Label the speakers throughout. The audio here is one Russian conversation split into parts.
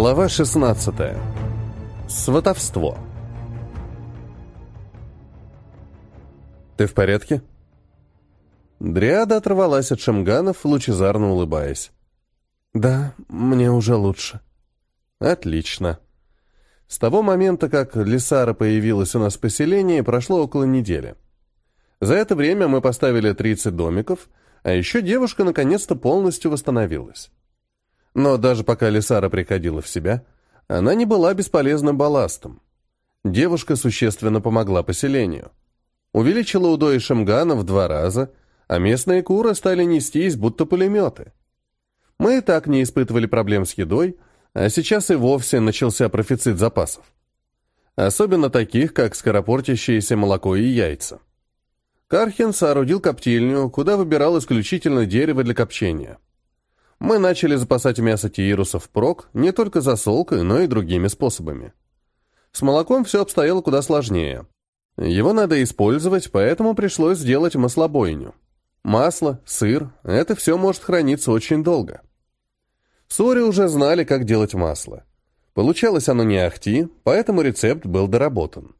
Speaker 1: Глава 16. Сватовство. «Ты в порядке?» Дриада оторвалась от шамганов, лучезарно улыбаясь. «Да, мне уже лучше». «Отлично». С того момента, как Лисара появилась у нас в поселении, прошло около недели. За это время мы поставили 30 домиков, а еще девушка наконец-то полностью восстановилась. Но даже пока Лисара приходила в себя, она не была бесполезным балластом. Девушка существенно помогла поселению. Увеличила удои Шамгана в два раза, а местные куры стали нестись, будто пулеметы. Мы и так не испытывали проблем с едой, а сейчас и вовсе начался профицит запасов. Особенно таких, как скоропортящееся молоко и яйца. Кархин соорудил коптильню, куда выбирал исключительно дерево для копчения мы начали запасать мясо тиирусов впрок не только засолкой, но и другими способами. С молоком все обстояло куда сложнее. Его надо использовать, поэтому пришлось сделать маслобойню. Масло, сыр – это все может храниться очень долго. Сори уже знали, как делать масло. Получалось оно не ахти, поэтому рецепт был доработан.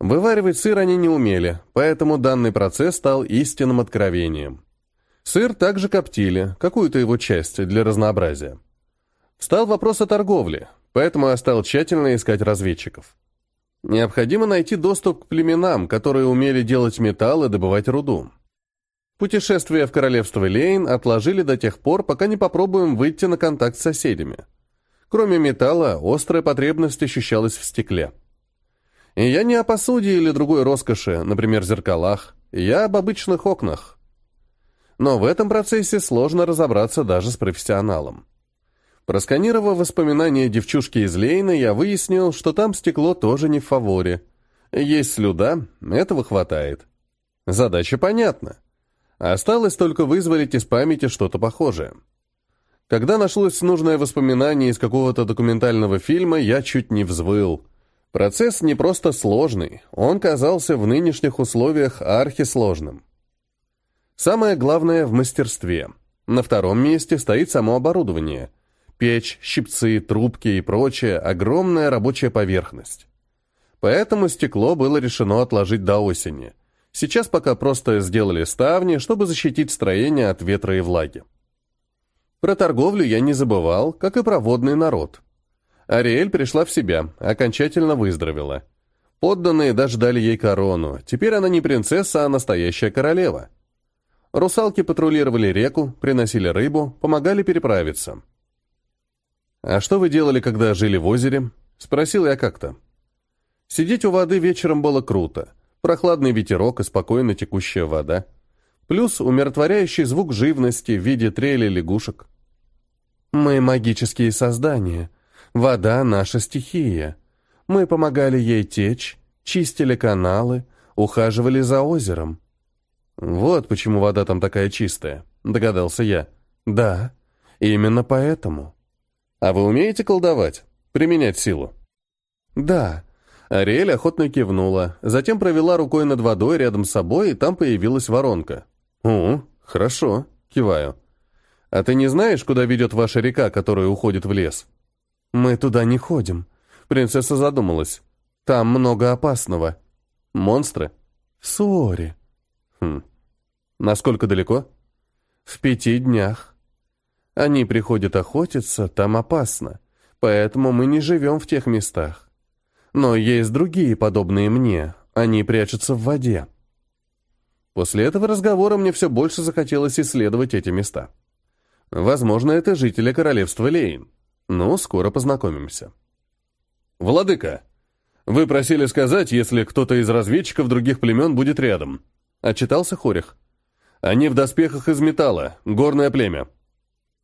Speaker 1: Вываривать сыр они не умели, поэтому данный процесс стал истинным откровением. Сыр также коптили, какую-то его часть, для разнообразия. Встал вопрос о торговле, поэтому я стал тщательно искать разведчиков. Необходимо найти доступ к племенам, которые умели делать металл и добывать руду. Путешествие в королевство Лейн отложили до тех пор, пока не попробуем выйти на контакт с соседями. Кроме металла, острая потребность ощущалась в стекле. И я не о посуде или другой роскоши, например, зеркалах, я об обычных окнах. Но в этом процессе сложно разобраться даже с профессионалом. Просканировав воспоминания девчушки из Лейна, я выяснил, что там стекло тоже не в фаворе. Есть слюда, этого хватает. Задача понятна. Осталось только вызволить из памяти что-то похожее. Когда нашлось нужное воспоминание из какого-то документального фильма, я чуть не взвыл. Процесс не просто сложный, он казался в нынешних условиях архисложным. Самое главное в мастерстве. На втором месте стоит само оборудование. Печь, щипцы, трубки и прочее – огромная рабочая поверхность. Поэтому стекло было решено отложить до осени. Сейчас пока просто сделали ставни, чтобы защитить строение от ветра и влаги. Про торговлю я не забывал, как и про водный народ. Ариэль пришла в себя, окончательно выздоровела. Подданные даже дали ей корону. Теперь она не принцесса, а настоящая королева. Русалки патрулировали реку, приносили рыбу, помогали переправиться. «А что вы делали, когда жили в озере?» — спросил я как-то. Сидеть у воды вечером было круто. Прохладный ветерок и спокойно текущая вода. Плюс умиротворяющий звук живности в виде трели лягушек. «Мы магические создания. Вода — наша стихия. Мы помогали ей течь, чистили каналы, ухаживали за озером. «Вот почему вода там такая чистая», — догадался я. «Да, именно поэтому». «А вы умеете колдовать? Применять силу?» «Да». Ариэль охотно кивнула, затем провела рукой над водой рядом с собой, и там появилась воронка. «О, хорошо», — киваю. «А ты не знаешь, куда ведет ваша река, которая уходит в лес?» «Мы туда не ходим», — принцесса задумалась. «Там много опасного». «Монстры?» «В Суоре», Хм. Насколько далеко? В пяти днях. Они приходят охотиться, там опасно, поэтому мы не живем в тех местах. Но есть другие, подобные мне, они прячутся в воде. После этого разговора мне все больше захотелось исследовать эти места. Возможно, это жители королевства Лейн. Ну, скоро познакомимся. «Владыка, вы просили сказать, если кто-то из разведчиков других племен будет рядом», Отчитался Хорих. Они в доспехах из металла, горное племя.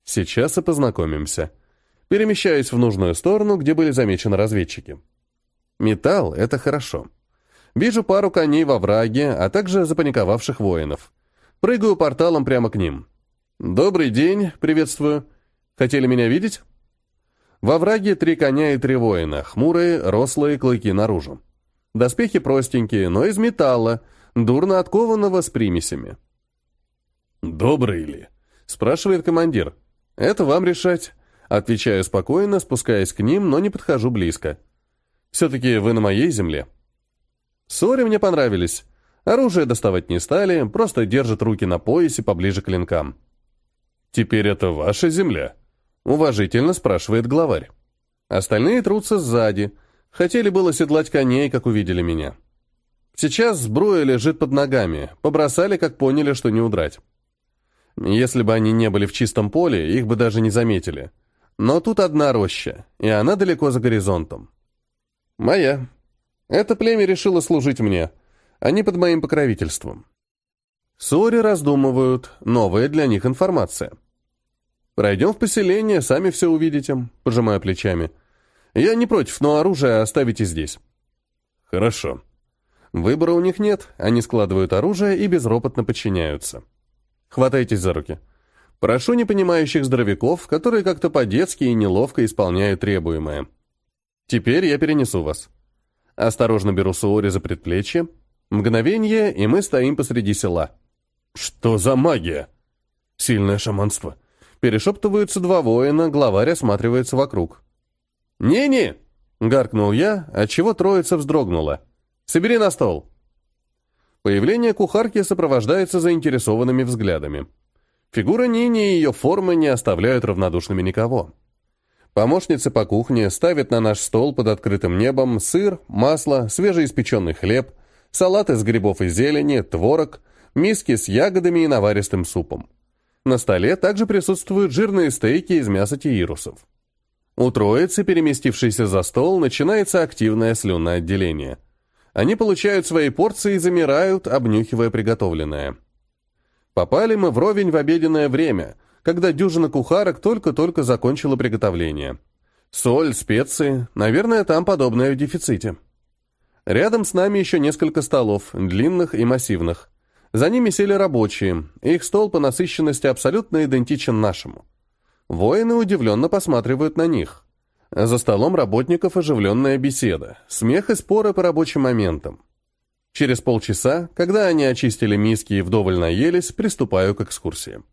Speaker 1: Сейчас и познакомимся. Перемещаюсь в нужную сторону, где были замечены разведчики. Металл — это хорошо. Вижу пару коней во враге, а также запаниковавших воинов. Прыгаю порталом прямо к ним. «Добрый день, приветствую. Хотели меня видеть?» Во враге три коня и три воина, хмурые, рослые, клыки наружу. Доспехи простенькие, но из металла, дурно откованного с примесями. «Добрый ли?» — спрашивает командир. «Это вам решать. Отвечаю спокойно, спускаясь к ним, но не подхожу близко. Все-таки вы на моей земле. Ссоры мне понравились. Оружие доставать не стали, просто держат руки на поясе поближе к клинкам. «Теперь это ваша земля?» — уважительно спрашивает главарь. Остальные трутся сзади. Хотели было седлать коней, как увидели меня. Сейчас сбруя лежит под ногами. Побросали, как поняли, что не удрать. Если бы они не были в чистом поле, их бы даже не заметили. Но тут одна роща, и она далеко за горизонтом. Моя. Это племя решило служить мне. Они под моим покровительством. Сори раздумывают, новая для них информация. Пройдем в поселение, сами все увидите, пожимая плечами. Я не против, но оружие оставите здесь. Хорошо. Выбора у них нет, они складывают оружие и безропотно подчиняются. Хватайтесь за руки. Прошу непонимающих здоровяков, которые как-то по-детски и неловко исполняют требуемое. Теперь я перенесу вас. Осторожно беру Суори за предплечье. Мгновение, и мы стоим посреди села. Что за магия? Сильное шаманство. Перешептываются два воина, главарь осматривается вокруг. «Не-не!» — гаркнул я, отчего троица вздрогнула. «Собери на стол!» Появление кухарки сопровождается заинтересованными взглядами. Фигура Нини и ее формы не оставляют равнодушными никого. Помощница по кухне ставит на наш стол под открытым небом сыр, масло, свежеиспеченный хлеб, салат из грибов и зелени, творог, миски с ягодами и наваристым супом. На столе также присутствуют жирные стейки из мяса тиирусов. У троицы, переместившейся за стол, начинается активное слюноотделение. Они получают свои порции и замирают, обнюхивая приготовленное. Попали мы вровень в обеденное время, когда дюжина кухарок только-только закончила приготовление. Соль, специи, наверное, там подобное в дефиците. Рядом с нами еще несколько столов, длинных и массивных. За ними сели рабочие, их стол по насыщенности абсолютно идентичен нашему. Воины удивленно посматривают на них. За столом работников оживленная беседа, смех и споры по рабочим моментам. Через полчаса, когда они очистили миски и вдоволь наелись, приступаю к экскурсии.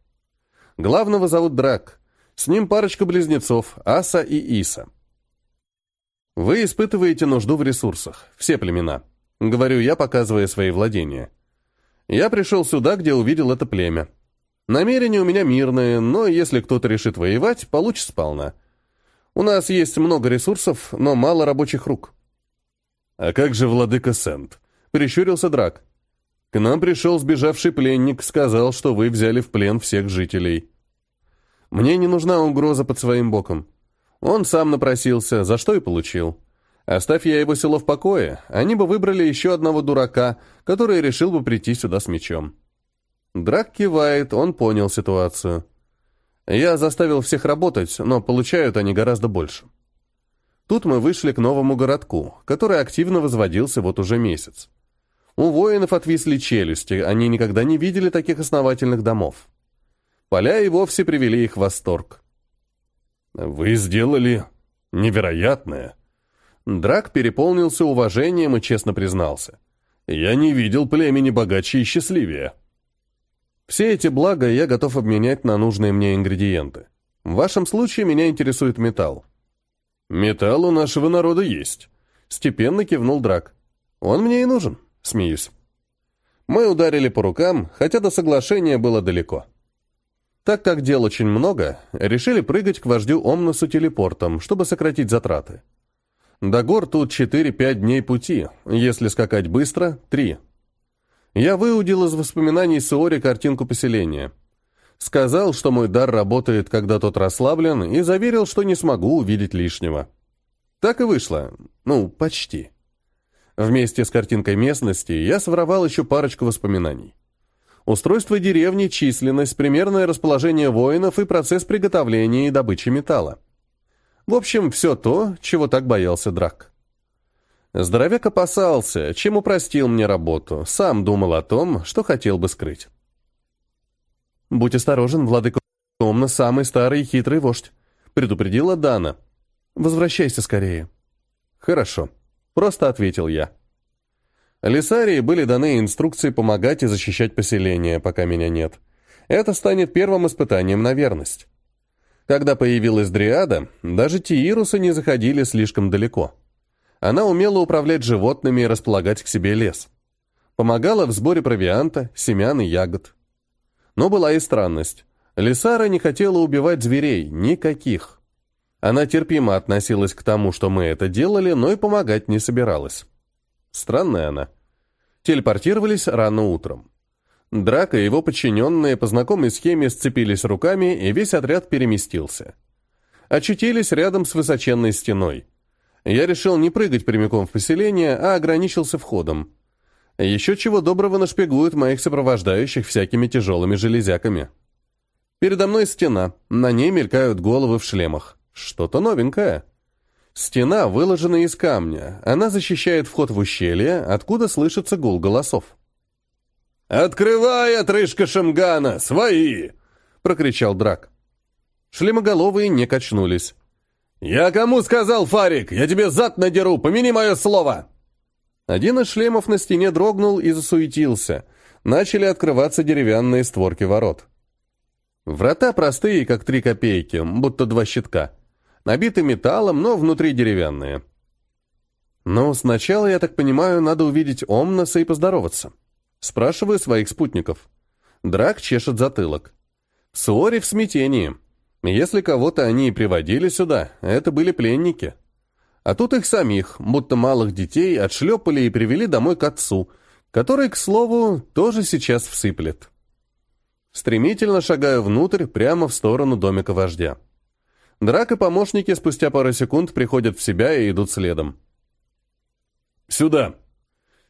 Speaker 1: Главного зовут Драк. С ним парочка близнецов, Аса и Иса. Вы испытываете нужду в ресурсах, все племена. Говорю я, показывая свои владения. Я пришел сюда, где увидел это племя. Намерения у меня мирные, но если кто-то решит воевать, получится сполна. У нас есть много ресурсов, но мало рабочих рук. А как же владыка Сент? Прищурился Драк. К нам пришел сбежавший пленник, сказал, что вы взяли в плен всех жителей. Мне не нужна угроза под своим боком. Он сам напросился, за что и получил. Оставь я его село в покое, они бы выбрали еще одного дурака, который решил бы прийти сюда с мечом. Драк кивает, он понял ситуацию. Я заставил всех работать, но получают они гораздо больше. Тут мы вышли к новому городку, который активно возводился вот уже месяц. У воинов отвисли челюсти, они никогда не видели таких основательных домов. Поля и вовсе привели их в восторг. «Вы сделали невероятное», Драк переполнился уважением и честно признался. «Я не видел племени богаче и счастливее». Все эти блага я готов обменять на нужные мне ингредиенты. В вашем случае меня интересует металл. «Металл у нашего народа есть», — степенно кивнул Драк. «Он мне и нужен», — смеюсь. Мы ударили по рукам, хотя до соглашения было далеко. Так как дел очень много, решили прыгать к вождю Омнусу телепортом, чтобы сократить затраты. До гор тут 4-5 дней пути, если скакать быстро – 3. Я выудил из воспоминаний Суори картинку поселения. Сказал, что мой дар работает, когда тот расслаблен, и заверил, что не смогу увидеть лишнего. Так и вышло. Ну, почти. Вместе с картинкой местности я своровал еще парочку воспоминаний. Устройство деревни, численность, примерное расположение воинов и процесс приготовления и добычи металла. В общем, все то, чего так боялся Драк. Здоровяк опасался, чем упростил мне работу, сам думал о том, что хотел бы скрыть. «Будь осторожен, владыка Томна самый старый и хитрый вождь», — предупредила Дана. «Возвращайся скорее». «Хорошо», — просто ответил я. Лисарии были даны инструкции помогать и защищать поселение, пока меня нет. Это станет первым испытанием на верность. Когда появилась Дриада, даже Тиирусы не заходили слишком далеко. Она умела управлять животными и располагать к себе лес. Помогала в сборе провианта, семян и ягод. Но была и странность. Лисара не хотела убивать зверей, никаких. Она терпимо относилась к тому, что мы это делали, но и помогать не собиралась. Странная она. Телепортировались рано утром. Драка и его подчиненные по знакомой схеме сцепились руками, и весь отряд переместился. Очутились рядом с высоченной стеной. Я решил не прыгать прямиком в поселение, а ограничился входом. Еще чего доброго нашпигуют моих сопровождающих всякими тяжелыми железяками. Передо мной стена, на ней мелькают головы в шлемах. Что-то новенькое. Стена выложена из камня, она защищает вход в ущелье, откуда слышится гул голосов.
Speaker 2: «Открывай, отрыжка Шамгана, свои!» — прокричал Драк.
Speaker 1: Шлемоголовые не качнулись.
Speaker 2: «Я кому сказал, Фарик? Я тебе зад надеру, помяни мое слово!»
Speaker 1: Один из шлемов на стене дрогнул и засуетился. Начали открываться деревянные створки ворот. Врата простые, как три копейки, будто два щитка. Набиты металлом, но внутри деревянные. Но сначала, я так понимаю, надо увидеть Омнаса и поздороваться. Спрашиваю своих спутников. Драк чешет затылок. Суори в смятении. Если кого-то они и приводили сюда, это были пленники. А тут их самих, будто малых детей, отшлепали и привели домой к отцу, который, к слову, тоже сейчас всыплет. Стремительно шагаю внутрь, прямо в сторону домика вождя. Драк и помощники спустя пару секунд приходят в себя и идут следом.
Speaker 2: «Сюда!»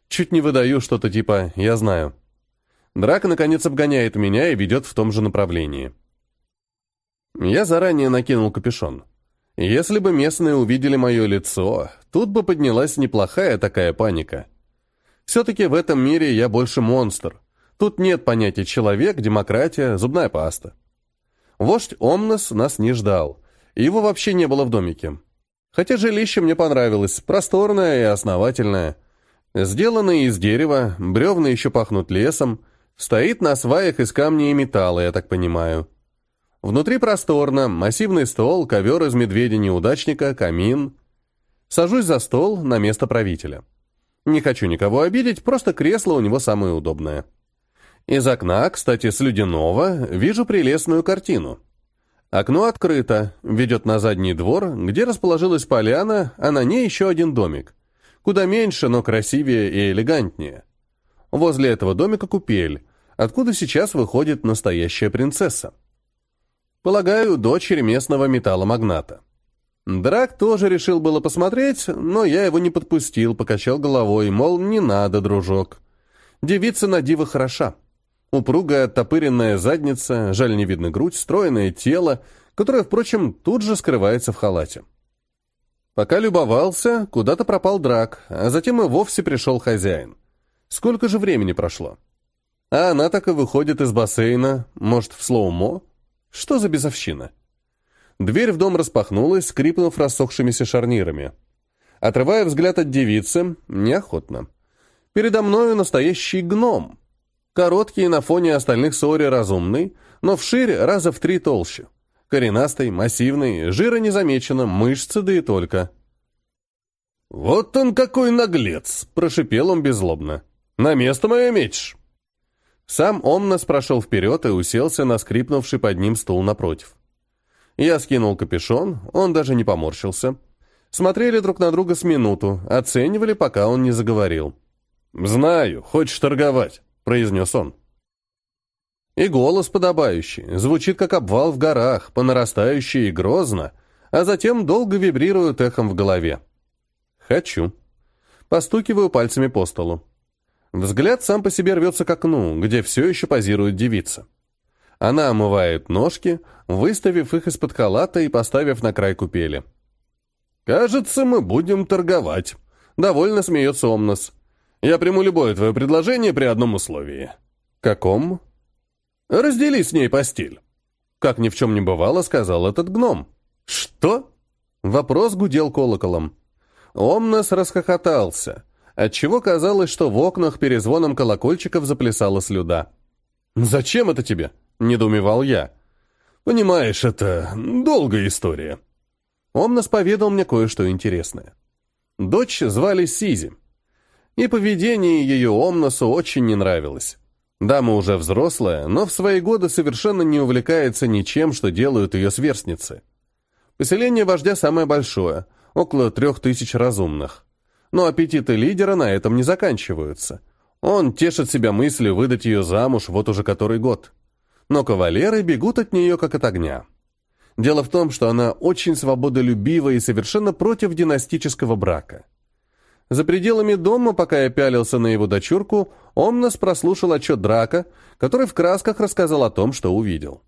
Speaker 1: Чуть не выдаю что-то типа «я знаю». Драк, наконец, обгоняет меня и ведет в том же направлении. Я заранее накинул капюшон. Если бы местные увидели мое лицо, тут бы поднялась неплохая такая паника. Все-таки в этом мире я больше монстр. Тут нет понятия человек, демократия, зубная паста. Вождь Омнос нас не ждал. Его вообще не было в домике. Хотя жилище мне понравилось, просторное и основательное. Сделанное из дерева, бревна еще пахнут лесом, стоит на сваях из камня и металла, я так понимаю. Внутри просторно, массивный стол, ковер из медведя-неудачника, камин. Сажусь за стол на место правителя. Не хочу никого обидеть, просто кресло у него самое удобное. Из окна, кстати, с Людяного, вижу прелестную картину. Окно открыто, ведет на задний двор, где расположилась поляна, а на ней еще один домик. Куда меньше, но красивее и элегантнее. Возле этого домика купель, откуда сейчас выходит настоящая принцесса. Полагаю, дочери местного металломагната. Драк тоже решил было посмотреть, но я его не подпустил, покачал головой, мол, не надо, дружок. Девица на диво хороша. Упругая оттопыренная задница, жаль не видно грудь, стройное тело, которое, впрочем, тут же скрывается в халате. Пока любовался, куда-то пропал драк, а затем и вовсе пришел хозяин. Сколько же времени прошло? А она так и выходит из бассейна, может, в слоумо? Что за бесовщина? Дверь в дом распахнулась, скрипнув рассохшимися шарнирами. Отрывая взгляд от девицы, неохотно. Передо мною настоящий гном — Короткий на фоне остальных Сори разумный, но вширь раза в три толще. Коренастый, массивный, жира не замечено, мышцы да и только.
Speaker 2: «Вот он какой наглец!» – прошипел он беззлобно. «На место мое меч!»
Speaker 1: Сам Омнос прошел вперед и уселся на скрипнувший под ним стул напротив. Я скинул капюшон, он даже не поморщился. Смотрели друг на друга с минуту, оценивали, пока он не заговорил.
Speaker 2: «Знаю, хочешь торговать?» — произнес он.
Speaker 1: И голос подобающий, звучит как обвал в горах, по нарастающей и грозно, а затем долго вибрирует эхом в голове. «Хочу». Постукиваю пальцами по столу. Взгляд сам по себе рвется к окну, где все еще позирует девица. Она омывает ножки, выставив их из-под халата и поставив на край купели.
Speaker 2: «Кажется, мы будем торговать», — довольно смеется Омнос. Я приму любое твое предложение при одном условии».
Speaker 1: «Каком?»
Speaker 2: «Раздели с ней постель».
Speaker 1: Как ни в чем не бывало, сказал этот гном.
Speaker 2: «Что?»
Speaker 1: Вопрос гудел колоколом. Омнос расхохотался, отчего казалось, что в окнах перезвоном колокольчиков заплясала слюда.
Speaker 2: «Зачем это тебе?»
Speaker 1: — недоумевал я.
Speaker 2: Понимаешь, это долгая история.
Speaker 1: Омнос поведал мне кое-что интересное. Дочь звали Сизи, и поведение ее Омносу очень не нравилось. Дама уже взрослая, но в свои годы совершенно не увлекается ничем, что делают ее сверстницы. Поселение вождя самое большое, около трех тысяч разумных. Но аппетиты лидера на этом не заканчиваются. Он тешит себя мыслью выдать ее замуж вот уже который год. Но кавалеры бегут от нее как от огня. Дело в том, что она очень свободолюбива и совершенно против династического брака. За пределами дома, пока я пялился на его дочурку, Омнос прослушал отчет Драка, который в красках рассказал о том, что увидел.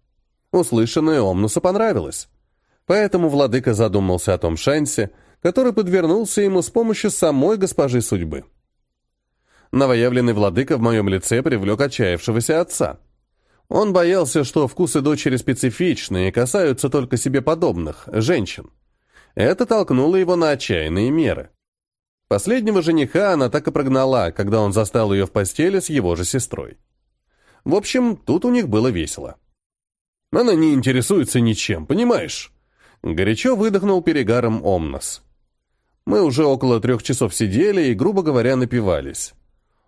Speaker 1: Услышанное Омнусу понравилось. Поэтому владыка задумался о том шансе, который подвернулся ему с помощью самой госпожи судьбы. Новоявленный владыка в моем лице привлек отчаявшегося отца. Он боялся, что вкусы дочери специфичны и касаются только себе подобных, женщин. Это толкнуло его на отчаянные меры. Последнего жениха она так и прогнала, когда он застал ее в постели с его же сестрой. В общем, тут у них было весело.
Speaker 2: Она не интересуется ничем, понимаешь?
Speaker 1: Горячо выдохнул перегаром Омнос. Мы уже около трех часов сидели и, грубо говоря, напивались.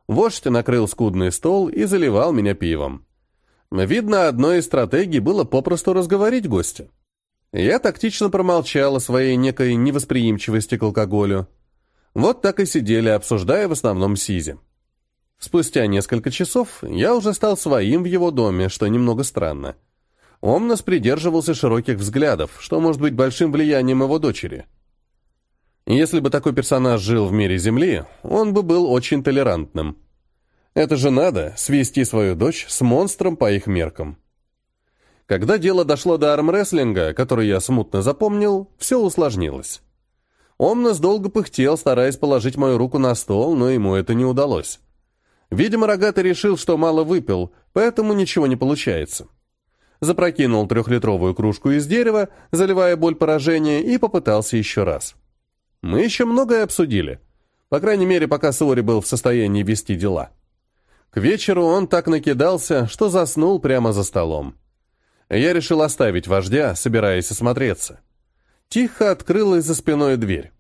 Speaker 1: Вождь накрыл скудный стол и заливал меня пивом. Видно, одной из стратегий было попросту разговорить гостя. Я тактично промолчал о своей некой невосприимчивости к алкоголю. Вот так и сидели, обсуждая в основном Сизи. Спустя несколько часов я уже стал своим в его доме, что немного странно. Омнос придерживался широких взглядов, что может быть большим влиянием его дочери. Если бы такой персонаж жил в мире Земли, он бы был очень толерантным. Это же надо, свести свою дочь с монстром по их меркам. Когда дело дошло до армрестлинга, который я смутно запомнил, все усложнилось. Омнос долго пыхтел, стараясь положить мою руку на стол, но ему это не удалось. Видимо, Рогатый решил, что мало выпил, поэтому ничего не получается. Запрокинул трехлитровую кружку из дерева, заливая боль поражения, и попытался еще раз. Мы еще многое обсудили. По крайней мере, пока Сори был в состоянии вести дела. К вечеру он так накидался, что заснул прямо за столом. Я решил оставить вождя, собираясь осмотреться. Тихо открылась за спиной дверь.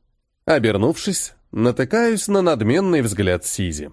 Speaker 1: Обернувшись, натыкаюсь на надменный взгляд Сизи.